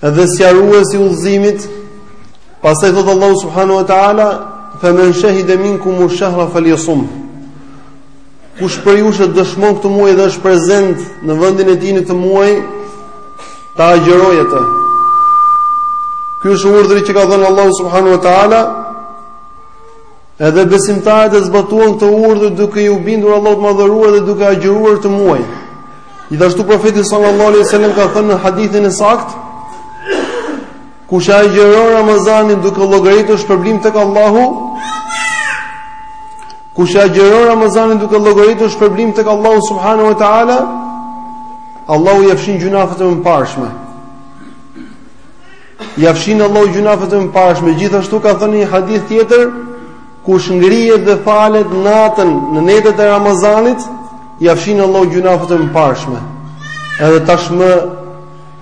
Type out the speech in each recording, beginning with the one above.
Edhe sqaruesi i udhëzimit, pastaj thotë Allahu subhanahu wa taala, "Fa man shahida minkum ash-shahra falyasum." Kush prej jush e dëshmon këtë muaj dhe është prezent në vendin e tij në këtë muaj, ta agjërojë atë. Ky është urdhri që ka dhënë Allahu subhanahu wa taala. Edhe besimtarët e zbatuan këtë urdhër duke iu bindur Allahut të Madhëruar dhe duke agjëruar këtë muaj. Gjithashtu profeti sallallahu alaihi wasallam ka thënë në hadithin e saktë, kush agjëron Ramazanin duke llogaritur shpërblim tek Allahu, kush agjëron Ramazanin duke llogaritur shpërblim tek Allahu subhanahu wa taala, Allahu ia fshin gjynahet e mëparshme. Ia fshin Allahu gjynahet e mëparshme. Gjithashtu ka thënë në një hadith tjetër, Kush ngrihet dhe falet natën në netët e Ramazanit, ia fshin Allahu gjynahet e mëparshme. Edhe tashmë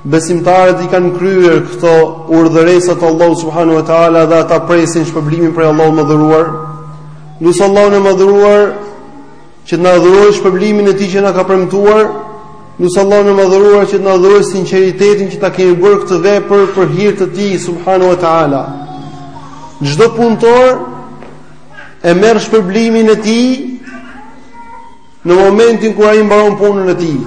besimtarët i kanë kryer këto urdhëresa të Allahut subhanahu wa taala dhe ata presin shpërblimin prej Allahut të madhëruar. Lus Allahun e madhëruar që të na dhurojë shpërblimin e tij që na ka premtuar, lus Allahun e madhëruar që të na dhurojë sinqeritetin që ta kemi bërë këtë vepër për hir të tij subhanahu wa taala. Çdo punëtor e merr shpërblimin e tij në momentin kur ai mbaron punën e tij.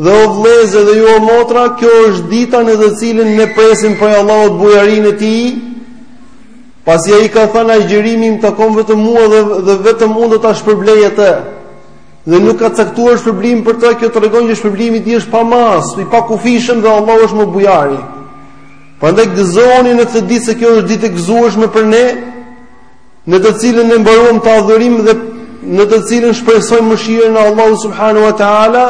Dhe o vëllezër dhe ju o motra, kjo është dita në të cilën ne presim prej Allahut bujarinë e tij, Pasi ai ka thënë agjërimi më takon vetëm mua dhe vetëm unë do ta shpërblej atë. Dhe nuk ka caktuar shpërblim për të, kjo tregon që shpërblimi i tij është pa masë, i pakufishëm dhe Allahu është më bujari. Prandaj gëzoni në këtë ditë se kjo është ditë e gëzueshme për ne, në të cilën ne mbaruam këtë adhurim dhe në të cilën shpresojmë mëshirën e Allahut subhanahu wa taala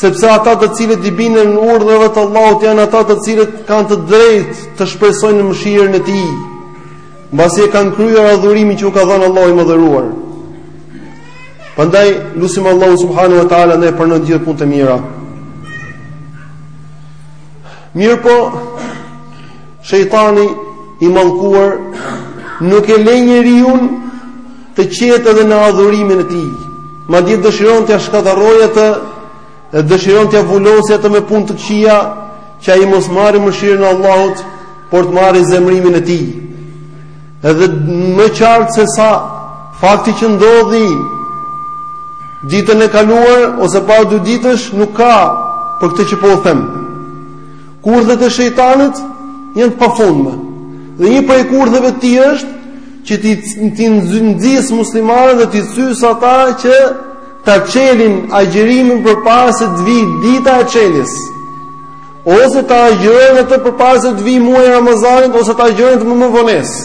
Sepse ata të cilët i binden urdhrave të Allahut janë ata të cilët kanë të drejtë të shpresojnë në mëshirën e Tij, mbasi e kanë kryer adhurimin që u ka dhënë Allahu i madhëruar. Prandaj lusim Allahun subhanahu wa taala na i pranon gjithë punët e mira. Mirëpo shejtani i mallkuar nuk e lë njeriun të qetë edhe në adhurimin e tij. Madje dëshiron t'ia shkatërrojë atë, dhe dëshiron t'ia vulosë atë me punë të këqija, që ai mos marrë mëshirën e Allahut, por të marrë zemërimin e tij. Edhe më qartë sesa fakti që ndodhi ditën e kaluar ose para dy ditësh nuk ka për këtë që po u them. Kurthet e shejtanit janë të pafundme. Dhe një prej kurtheve të tij është që t'i nxisë muslimanët dhe t'i cysë ata që ta çelin agjërimin përpara se të vijë dita e çeljes. Ose ta agjërojnë atë përpara se të vijë muaji i Ramazanit ose ta agjërojnë më me vonesë.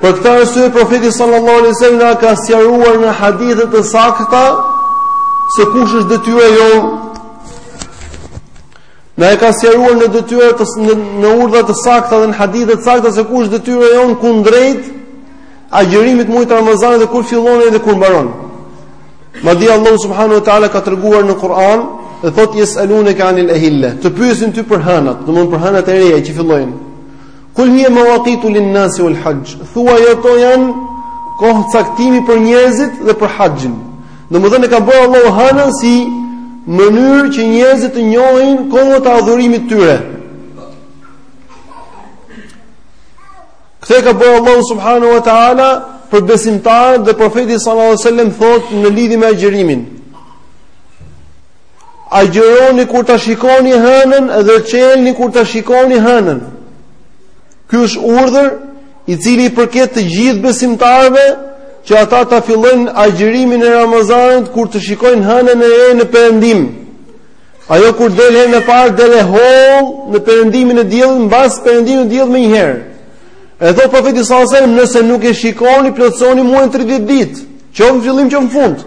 Për këtë arsye profeti sallallahu alaihi wasallam na ka sqaruar në hadithe të sakta se kush është detyra jonë. Na i ka sqaruar në detyra të në, në urdhra të sakta dhe në hadithe të sakta se kush është detyra jonë kundrejt agjërimit muajit të Ramazanit dhe kur fillon dhe kur mbaron. Madje Allahu subhanahu wa taala ka treguar në Kur'an dhe thotë yes'alunaka anil ahilla. Të pyesin ty për hënat, domthonë për hënat e reja që fillojnë. Kul hiya mawaqitu lin-nasi wal-hajj. Thuaj ato janë kohë caktimi për njerëzit dhe për haxhin. Domethënë e ka bërë Allahu hanën si mënyrë që njerëzit të njohin kohën e adhurimit të tyre. Këtë e ka bërë Allahu subhanahu wa taala për besimtarët dhe profeti sallallahu alajhi wasallam thotë në lidhje me agjërimin. Agjëroni kur ta shikoni hënën dhe çelni kur ta shikoni hënën. Ky është urdhër i cili i përket të gjithë besimtarëve që ata ta fillojnë agjërimin e Ramazanit kur të shikojnë hënën e re në perëndim. Ajo kur del herën e parë del e hollë në perëndimin e diellit, mbas perëndimit të diellit menjëherë. E thotë profeti sallallahu alajhi wasallam nëse nuk e shikoni plotësoni muajin 30 ditë, qoftë fillim qoftë fund.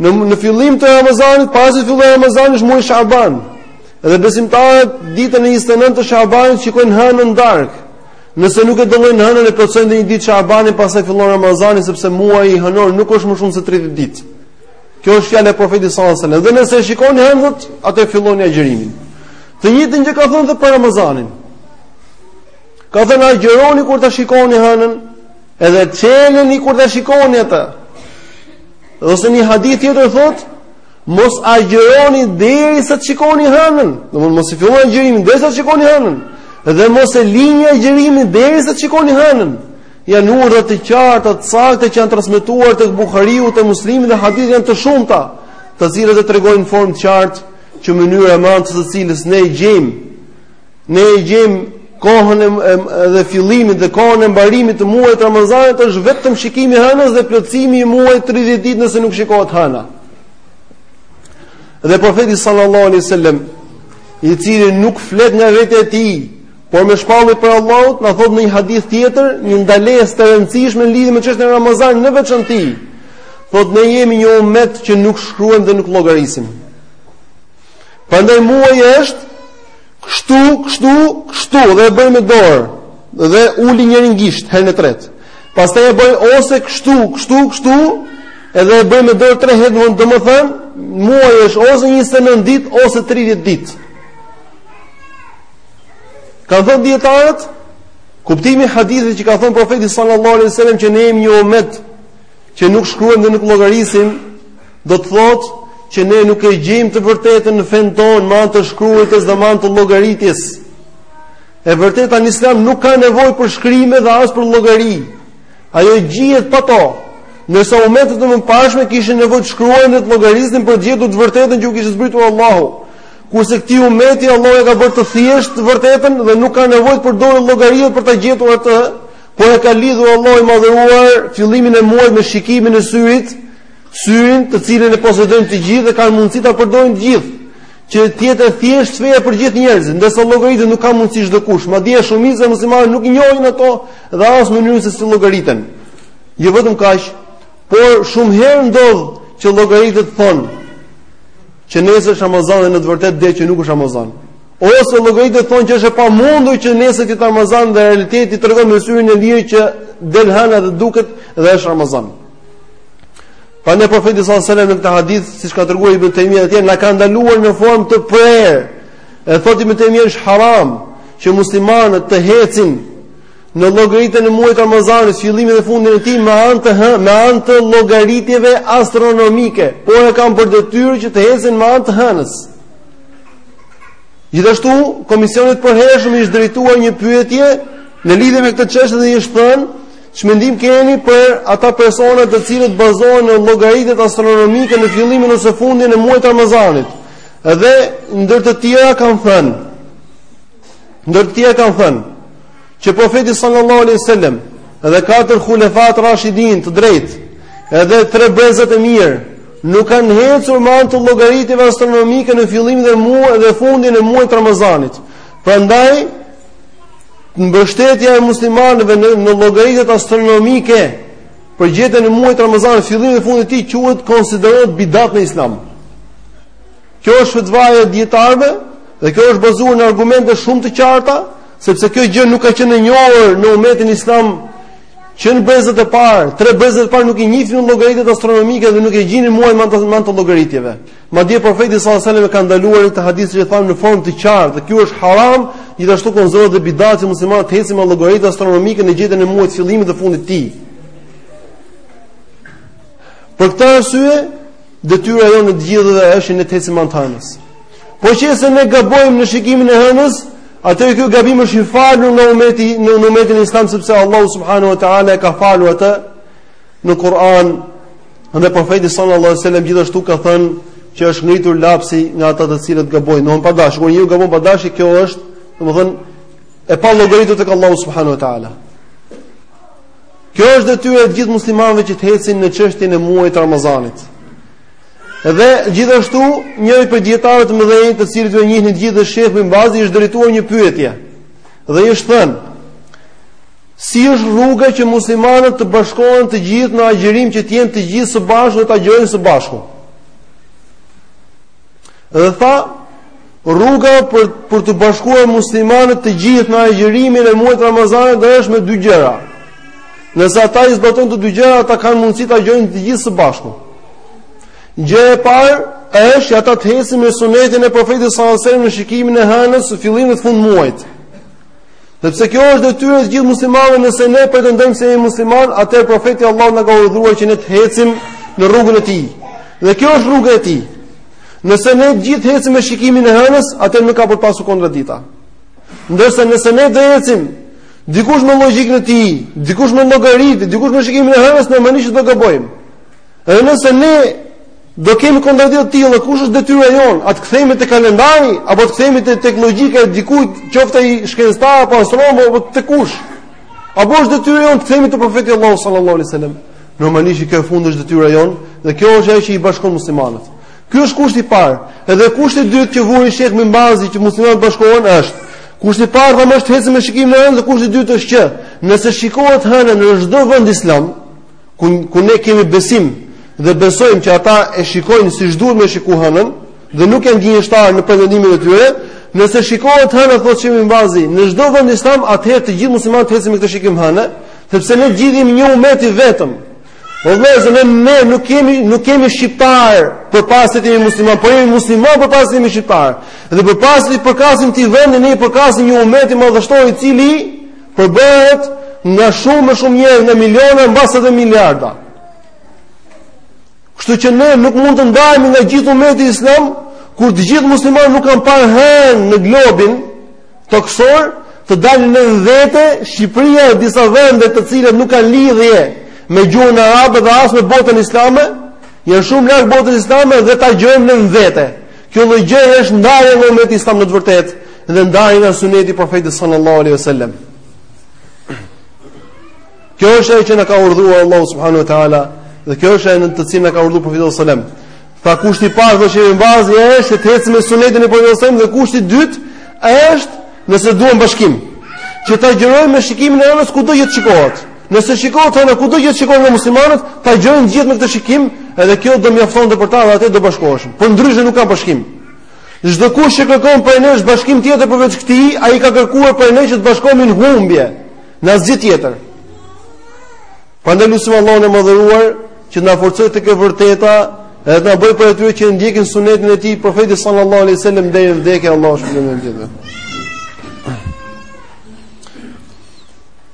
Në në fillim të Ramazanit, para se të fillojë Ramazani, është muaji Shaban. Dhe besimtarët ditën e 29 të Shabanit shikojnë hënën në darkë. Nëse nuk e dallojnë hënën e plotësojnë një ditë Shabanin pastaj fillon Ramazani sepse muaji hënor nuk është më shumë se 30 ditë. Kjo është fjala e profetit sallallahu alajhi wasallam. Dhe nëse e shikoni hënën, atëherë filloni agjërimin. Të njëjtën gjë ka thënë për Ramazanin. Ka thënë agjëroni kur ta shikoni hënën, edhe çeleni kur ta shikoni atë. Ose një hadith tjetër thotë mos agjëroni derisa të shikoni hënën, domethënë mos e filloni agjërimin derisa të shikoni hënën dhe mos e lini agjërimin derisa të shikoni hënën. Janë urdhra të qarta, të sakta që janë transmetuar tek Buhariu te Muslimi dhe hadithet janë të shumta, të cilat e tregojnë në formë të qartë që mënyra me anë të së cilës ne gjejmë Ne gjejmë kohën edhe fillimit dhe kohën e mbarimit të muajit të Ramazanit është vetëm shikimi i hënës dhe plotësimi i muajit 30 ditë nëse nuk shikohet hëna. Dhe profeti sallallahu alaihi wasallam i cili nuk flet nga vetja e tij, por me shpallje prej Allahut, na thotë në një hadith tjetër, një ndalesë të rëndësishme në lidhje me çështjen e Ramazanit në veçanti. Thotë ne jemi një umet që nuk shkruajmë dhe nuk llogarisim. Prandaj muaji është kështu, kështu, kështu dhe e bën me dorë dhe uli njërin gisht herën e tretë. Pastaj e bën ose kështu, kështu, kështu, edhe e bën me dorë 3 herë, domethënë, muaji është ose 29 ditë ose 30 ditë. Kanë thënë dijetarët, kuptimi i hadithit që ka thënë profeti sallallahu alejhi ue sellem që ne jemi një umet që nuk shkruajmë dhe nuk llogarisim, Do të thotë që ne nuk e gjejmë të vërtetën në fenë tonë me anë të shkruajtjes dhe me anë të llogaritjes. E vërteta në islam nuk ka nevojë për shkrime dhe as për llogari. Ajo gjihet pa to. Nëse umetet e mëparshme kishin nevojë të shkruanin, të llogarisnin për të gjetur të vërtetën që u kishte zbritur Allahu. Kurse këtij umeti Allahu e ka bërë të thjeshtë të vërtetën dhe nuk ka nevojë të përdorë llogaritë për ta gjetur atë, por e ka lidhur Allahu i madhëruar fillimin e muajit me shikimin e syrit, Syrin, të cilin e posedojnë të gjithë dhe kanë mundësi ta përdorin të gjithë, që të jetë e thjeshtë feja për gjithë njerëzit, ndërsa llogaritë nuk ka mundësi çdokush. Madje shumica e muslimanëve nuk i njohin ato dhe as mënyrën se si llogariten. Jo vetëm kaq, por shumë herë ndodh që llogaritë thonë që nesër është Ramazan dhe në të vërtetë del që nuk është Ramazan. Ose llogaritë thonë që është e pamundur që nesër të jetë Ramazan dhe realiteti tregon me syrin e lirë që del hëna dhe duket dhe është Ramazan. Prandaj profeti sa sellem në këtë hadith, siç ka treguar Ibn Tejmije, na ka ndaluar në formë të prerë. Dhe thotë Ibn Tejmije është haram, që muslimanët të hecin në llogaritjen e muajit të Ramazanit, fillimin dhe fundin e tij, me anë të, hë, me anë të llogaritjeve astronomike, por e kanë për detyrë që të hecin me anë të hënës. Gjithashtu, komisionit të përhershëm i është drejtuar një pyetje, në lidhe me këtë çështje dhe i është thënë, Ç'mendim keni për ata persona të cilët bazohen në llogaritjet astronomike në fillimin ose fundin e muajit të Ramazanit? Dhe ndër të tjera kanë thënë, ndër të tjera kanë thënë që profeti sallallahu alaihi wasallam dhe katër hulefat rashidin të drejtë, edhe tre brezat e mirë nuk kanë hecur me anë të llogaritjeve astronomike në fillimin dhe muaj dhe fundin e muajit të Ramazanit. Prandaj Mbështetja e muslimanëve në, në llogaritjet astronomike për gjetjen e muajit Ramazan, fillimit dhe fundit të tij quhet konsiderohet bidat në islam. Kjo është fetvaja e dijetarëve dhe kjo është bazuar në argumente shumë të qarta, sepse kjo gjë nuk ka qenë e njohur në umetin islam që në brezat e parë, tre brezat e parë nuk i njihnin llogaritë astronomike dhe nuk e gjinin muajin me anë të llogaritjeve. Madje profeti sallallahu alajhi wasallam e ka ndaluar këtë hadith që thamë në formë të qartë, dhe kjo është haram, gjithashtu konsiderohet dhe bidat që muslimanët të hecin me llogaritë astronomike në gjetjen e muajit fillimit dhe fundit të tij. Për këtë arsye, detyra jonë e të gjithëve është ne të hecim me hënën. Po nëse ne gabojmë në shikimin e hënës, atëherë ky gabim është i falur nga umeti, nga umetin islam sepse Allahu subhanahu wa taala e ka falur atë Në Kur'an dhe profeti sallallahu alajhi wasallam gjithashtu ka thënë që është ngritur lapsi nga ata të cilët gabojnë. Domthon pa dashje, kur njeriu gabon pa dashje, kjo është, domthon e pa llogaritur tek Allahu subhanahu wa taala. Kjo është detyrë e gjithë muslimanëve që të ecin në çështjen e muajit Ramazanit. Dhe gjithashtu, njëri prej dietarëve të mëdhenj, të cilët ju e njihni gjithë dhe sheh Bin Bazi, i është drejtuar një pyetje. Dhe i është thënë, Si është rruga që muslimanët të bashkohen të gjithë në agjërim që të jenë të gjithë së bashku dhe të agjërojnë së bashku? Dhe tha, rruga për për t'u bashkuar muslimanët të gjithë në agjërimin e muajit Ramazanit dhe është me dy gjëra. Nëse ata i zbatojnë këto dy gjëra, ata kanë mundësi të agjërojnë të gjithë së bashku. Gjëja e parë është që ata të hecin me sunetin e profetit sallallahu alajhi wasallam në shikimin e hënës, së fillimit e fund muajit. Sepse kjo është detyrë e gjithë muslimanëve, nëse ne pretendojmë se jemi musliman, atëherë profeti Allahut na ka urdhëruar që ne të hecim në rrugën e tij. Dhe kjo është rruga e tij. Nëse ne të gjithë hecim me shikimin e hënës, atëherë nuk ka për të pasur kontradikta. Ndërsa nëse ne do hecim dikush me logjikën e tij, dikush me llogaritë, dikush me shikimin e hënës, normalisht që do gabojmë. Edhe nëse ne Do kemi kontradikta të tilla, kush është detyra jonë? A të kthehemi te kalendari apo të kthehemi te te logjika e dikujt, qoftë ai shkencëtar apo astronom apo te kush? Apo është detyra jonë të kthehemi te profeti Allahut sallallahu alaihi wasallam? Normalisht kjo e fundit është detyra jonë dhe kjo është ajo që i bashkon muslimanët. Ky është kushti i parë. Edhe kushti i dytë që vuri Sheikh Bin Bazi që muslimanët të bashkohen është Kushti i parë thamë është hecja me shikimin e hënës dhe kushti i dytë është që nëse shikohet hëna në çdo vend islam, ku ku ne kemi besim dhe besojmë që ata e shikojnë siç duhet me shikuar hënën dhe nuk janë gënjeshtar në pretendimin e tyre, nëse shikohet hëna thotë sheh Bin Bazi, në çdo vend islam atëherë të gjithë muslimanët hecin me këtë shikim hëne, sepse ne gjithë jemi një umet i vetëm. Po vëzë ne ne nuk kemi nuk jemi shqiptar përpara se të jemi musliman, po jemi musliman përpara se të jemi shqiptar. Dhe përpara se t'i përkasim këtij vendi ne i përkasim një umeti madhështor i cili përbëhet nga shumë më shumë njerëz nga miliona mbase edhe miliarda. Kështu që ne nuk mund të ndajemi nga gjithë ummeti islam kur të gjithë muslimanët nuk kanë parë hënë në globin tokësor të dalim në vete Shqipëria e disa vende të cilat nuk kanë lidhje me gjuhën arabe dhe as me botën islame, janë shumë larg botës islame dhe të agjërojmë në vete. Kjo lloj gjëje është ndarje nga ummeti islam në të vërtetë dhe ndarje nga suneti i profetit sallallahu alaihi wasallam. Kjo është ajo që na ka urdhëruar Allahu subhanahu wa taala dhe kjo është ajo në të cilën na ka urdhëruar profeti sallallahu alaihi wasallam. Pra kushti i parë që kemi bazë është të ecim me sunetin e profetit sallallahu alaihi wasallam dhe kushti i dytë është nëse duam bashkim që të agjërojmë me shikimin e hënës kudo që të shikohet. Nëse shikohet hëna kudo që shikohet nga muslimanët, të agjërojnë gjithë me këtë shikim, edhe kjo do mjaftonte për ta dhe ata do bashkoheshim. Por ndryshe nuk ka bashkim. Çdokush që kërkon prej nesh bashkim tjetër përveç këtij, ai ka kërkuar prej nesh të bashkohemi në humbje, në asgjë tjetër. Prandaj lusim Allahun e madhëruar që të na forcojë tek e vërteta dhe të na bëjë prej atyre që ndjekin sunetin e tij, profetit sallallahu alaihi wasallam deri në vdekje, Allahu shpëton gjithë.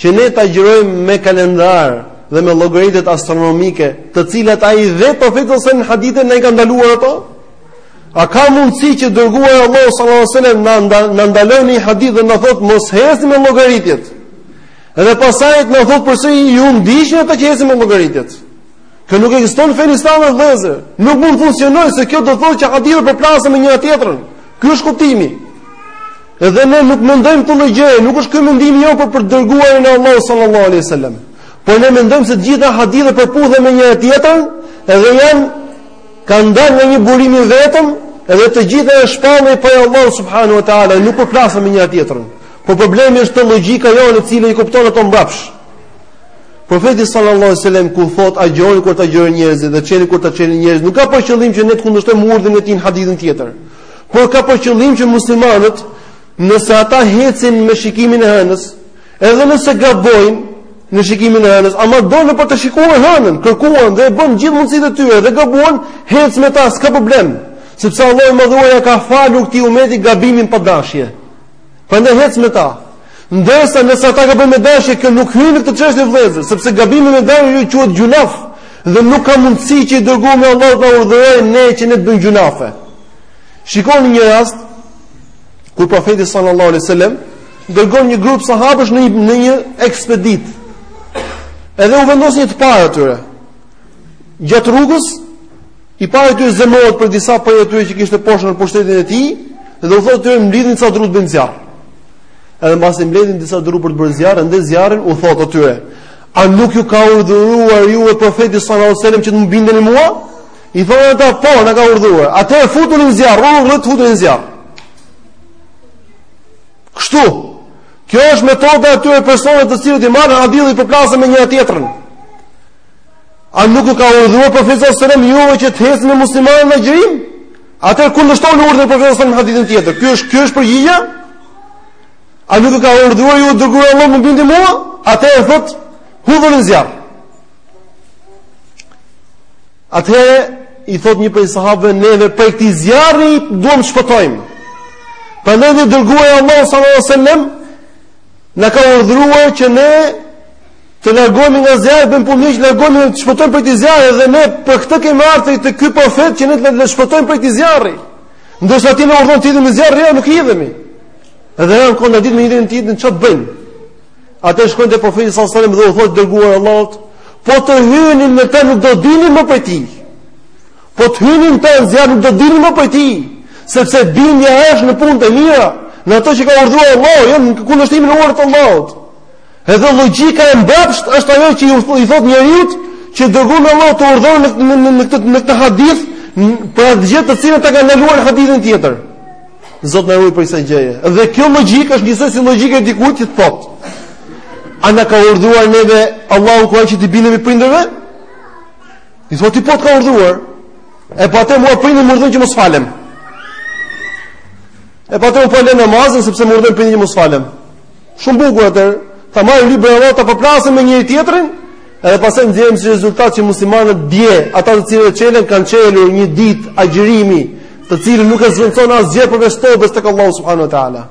që ne të agjërojmë me kalendar dhe me llogaritjet astronomike, të cilat ai vetë profeti s.a.s. në hadithe na i ka ndaluar ato? A ka mundësi që i dërguari i Allahut s.a.s. na ndalon në një hadith dhe na thotë mos hecni me llogaritjet? Edhe pastaj të na thotë përsëri ju ndiqni ata që hecin me llogaritjet? Kjo nuk ekziston në fenë islame vëllezër, nuk mund të funksionojë se kjo do thotë që hadithet përplasen me njëra tjetrën. Ky është kuptimi. Edhe ne nuk mendojmë këtë lloj gjëje, nuk është ky mendimi jonë për për të dërguarin e Allahut sallallahu alaihi wasallam. Por ne mendojmë se të gjitha hadithet përputhen me njëra tjetrën, edhe janë kanë dalë nga një burim i vetëm, edhe të gjitha janë shpallur prej Allahut subhanahu wa taala, nuk përplasen me njëra tjetrën. Por problemi është te logjika jonë e cila i kupton ato mbrapsht. Profeti sallallahu alaihi wasallam kur thotë agjëroni kur të agjërojnë njerëzit dhe çelni kur ta çelin njerëzit, nuk ka për qëllim që ne të kundërshtojmë urdhrin e tij në hadithin tjetër. por ka për qëllim që muslimanët, nëse ata hecin me shikimin e hënës, edhe nëse gabojnë në shikimin e hënës, ama dolën për të shikuar hënën, kërkuan dhe bënë gjithë mundësitë e tyre dhe gabuan, hec me ta, s'ka problem, sepse Allahu i madhëruar ia ka falur këtij umeti gabimin pa dashje. Prandaj hec me ta. Ndërsa nëse ata gabojnë me dashje, kjo nuk hyn në këtë çështje vëllezër, sepse gabimi me dashje ajo quhet gjynaf dhe nuk ka mundësi që i dërguari i Allahut të na urdhërojë ne që ne të bëjmë gjynafe. Shikoni një rast kur profeti sallallahu alaihi wasallam dërgon një grup sahabësh në një, në një ekspeditë. Edhe u vendos një të parë atyre. Gjatë rrugës I pari i tyre zemërohet për disa prej atyre që kishte poshtë në pushtetin e tij dhe u thotë atyre mblidhni ca dru të bëjmë zjarr. Edhe mbasi mbledhin disa dru për të bërë zjarr, ndez zjarrin u thotë atyre, a nuk ju ka urdhëruar juve profeti sallallahu alajhi wasallam që të më bindeni mua? I thonë ata, po, na ka urdhëruar. Atëherë futuni në zjarr, u rrit futuni në zjarr. Kështu. Kjo është metoda e atyre personave të cilët i marrin hadithet i përplasin me njëra tjetrën. A nuk u ka urdhëruar profeti sallallahu alajhi wasallam juve që të hecni me muslimanët në agjërim? Atëherë kundërshtoni urdhrin e profetit sallallahu alajhi wasallam në hadithin tjetër. Ky është ky është përgjigja? A nuk u ka urdhëruar ju i dërguari i Allahut të më bindeni mua? Atëherë thotë hudhuni në zjarr. Atëherë i thotë një prej sahabëve neve prej këtij zjarri duam të shpëtojmë. Prandaj dhe i dërguari i Allahut sallallahu alajhi wasallam na ka urdhëruar që ne Të largohemi nga zjarri, bëjmë punë të mira, largohemi dhe të shpëtojmë prej këtij zjarri dhe ne për këtë kemi ardhur te ky profet që ne të na shpëtojmë prej këtij zjarri. Ndërsa ti na urdhon të hidhemi në zjarr, ne nuk hidhemi. Edhe janë në kontradiktë me njërin tjetrin, çfarë bëjmë? Atëherë shkojnë te profeti sallallahu alajhi wasallam dhe u thotë i dërguari i Allahut, po të hynin në të nuk do dilnin më prej tij. Po të hynin në zjarr nuk do dilnin më prej tij, sepse bindja është në punë të mira, në ato që ka urdhëruar Allahu, jo në kundërshtimin e urdhrit të Allahut. Edhe logjika e mbrapsht është ajo që i thotë njeriut që i dërguari i Allahut të urdhëron në në në në këtë në këtë hadith për atë gjë të cilën ta ka ndaluar në hadithin tjetër. Zot na ruaj prej kësaj gjëje. Dhe kjo logjikë është njësoj si logjika e dikujt që thotë. A na ka urdhëruar neve Allahu në Kuran që të bindemi prindërve? I thotë ti po të ka urdhëruar. Epo atëherë mua prindi më urdhëron që mos falem. Epo atëherë unë po e lë namazin sepse më urdhëron prindi që mos falem. Shumë bukur atëherë, ta marrim librin e Allahut ta përplasim me njëri tjetrin, edhe pastaj nxjerrim si rezultat që muslimanët dje, ata të cilët çelën kanë çelur një ditë agjërimi, të cilën nuk e zëvendëson asgjë përveç tobes tek Allahu subhanahu wa taala.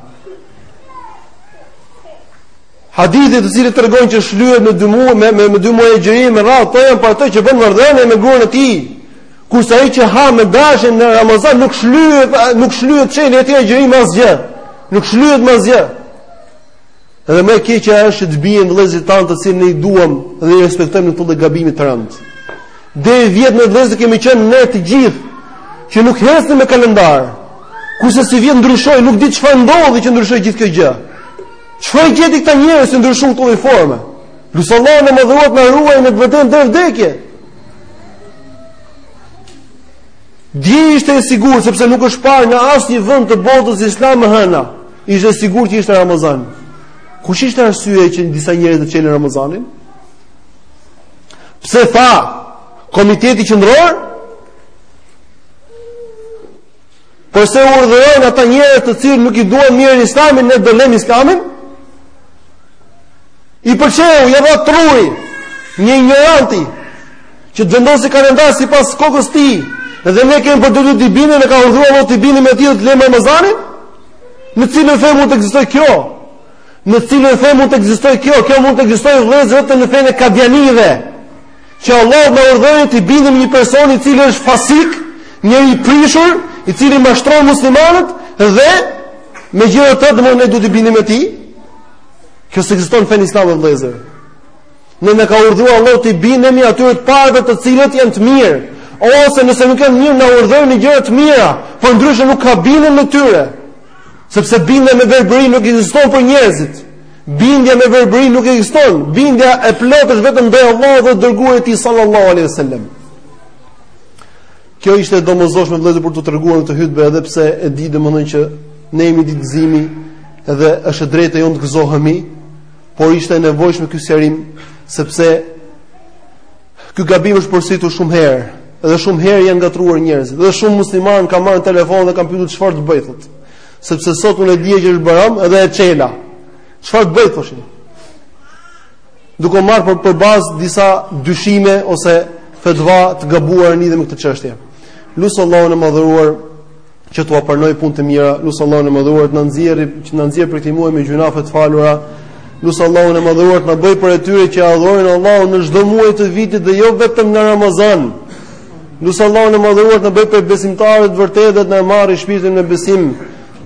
Hadithet të cilët tregojnë që shlyhet me dy muaj me me, me dy muaj agjërimi me radhë, ato janë për atë që bën marrëdhënie me gruan e tij. Kurse ai që ha me dashje në Ramazan nuk shlyhet, nuk shlyhet që e çeli agjërim, asgjë. Nuk shlyhet me asgjë. Edhe më e keqja është të bien vëllezërit tanë të cilët ne i duam dhe i respektojmë në këtë gabim të rëndë. Deri vjet ne vëllezër kemi qenë ne të gjithë që nuk ecnim me kalendar. Kurse sivjet ndryshoi, nuk di çfarë ndodhi që ndryshoi gjithë kjo gjë. Çfarë i gjeti këta njerëz që ndryshuan këto forma? Lus Allahun e Madhëruar të na ruajë në të vërtetë deri në vdekje. Dje ishte e sigurt sepse nuk është parë në asnjë vend të botës islame hëna. Ishte e sigurt që ishte Ramazan. Kush ishte arsyeja që disa njerëz të çelnin Ramazanin? Pse tha Komiteti Qendror Përse urdhërojnë ata njerëz të cilët nuk ia duan të mirën Islamit ne do lëmë Islamin? I pëlqeu ia dha truri një injoranti që të vendosë kalendar sipas kokës tij dhe ne kemi për detyrë t'i bindemi, na ka urdhëruar Allahu t'i bindemi atij të lëmë Ramazanin? Në cilën fe mund të ekzistoj kjo? Në cilën fe mund të ekzistoj kjo? Kjo mund të ekzistoj vëllezër vetëm në fenë e kadianive. Që Allahu na urdhëron t'i bindemi një personi i cili është fasik, njeri i prishur, i cili mashtron muslimanët dhe megjithatë ne duhet t'i bindemi atij. Kjo s'ekziston në fenë islame vëllezër. Ne na ka urdhëruar Allahu t'u bindemi atyre të parëve të cilët janë të mirë, ose nëse nuk janë të mirë na urdhërojnë në gjëra të mira, por ndryshe nuk ka bindje ndaj tyre. Sepse bindja me verbëri nuk ekziston për njerëzit. Bindja me verbëri nuk ekziston. Bindja e plotë është vetëm ndaj Allahut dhe të dërguarit të tij sallallahu alaihi wasallam. Kjo ishte e domosdoshme vëllezër për t'u treguar në këtë hutbë edhe pse e di domethënë që ne jemi në ditë gëzimi dhe është e drejta jonë të gëzohemi, por ishte i nevojshëm ky sqarim sepse ky gabim është përsëritur shumë herë dhe shumë herë janë ngatërruar njerëzit dhe shumë muslimanë kanë marrë në telefon dhe kanë pyetur çfarë të bëj thotë. Sepse sot unë e dija që është Bajram edhe e çela. Çfarë të bëj thoshin? Duke marrë për, për bazë disa dyshime ose fetva të gabuara në lidhje me këtë çështje. Lus Allahun e Madhëruar që t'jua pranojë punët e mira, lus Allahun e Madhëruar të na nxjerrë, të na nxjerrë prej këtij muaji me gjynahe të falura. Lus Allahun e Madhëruar të na bëjë prej atyre që e adhurojnë Allahun në çdo muaj të vitit dhe jo vetëm në Ramazan. Lus Allahun e Madhëruar të na bëjë prej besimtarëve të vërtetë dhe të na marrë shpirtin me besim.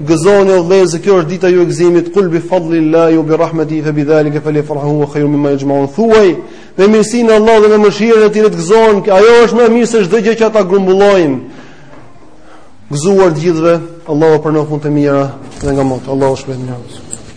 Gëzoni o vëllezër, kjo është dita e gëzimit. Kul bi fadlillahi wa bi rahmatihi fa bi zalika falyafrahu huwa khayrun mimma yajma'un. Thuaj, me mirësinë e Allahut dhe me mëshirën e Tij të gëzohen. Ajo është më e mirë se çdo gjë që ata grumbullojnë. Gëzuar të gjithëve, Allahu jua pranoftë punët e mira dhe nga mot. Allahu shpëton.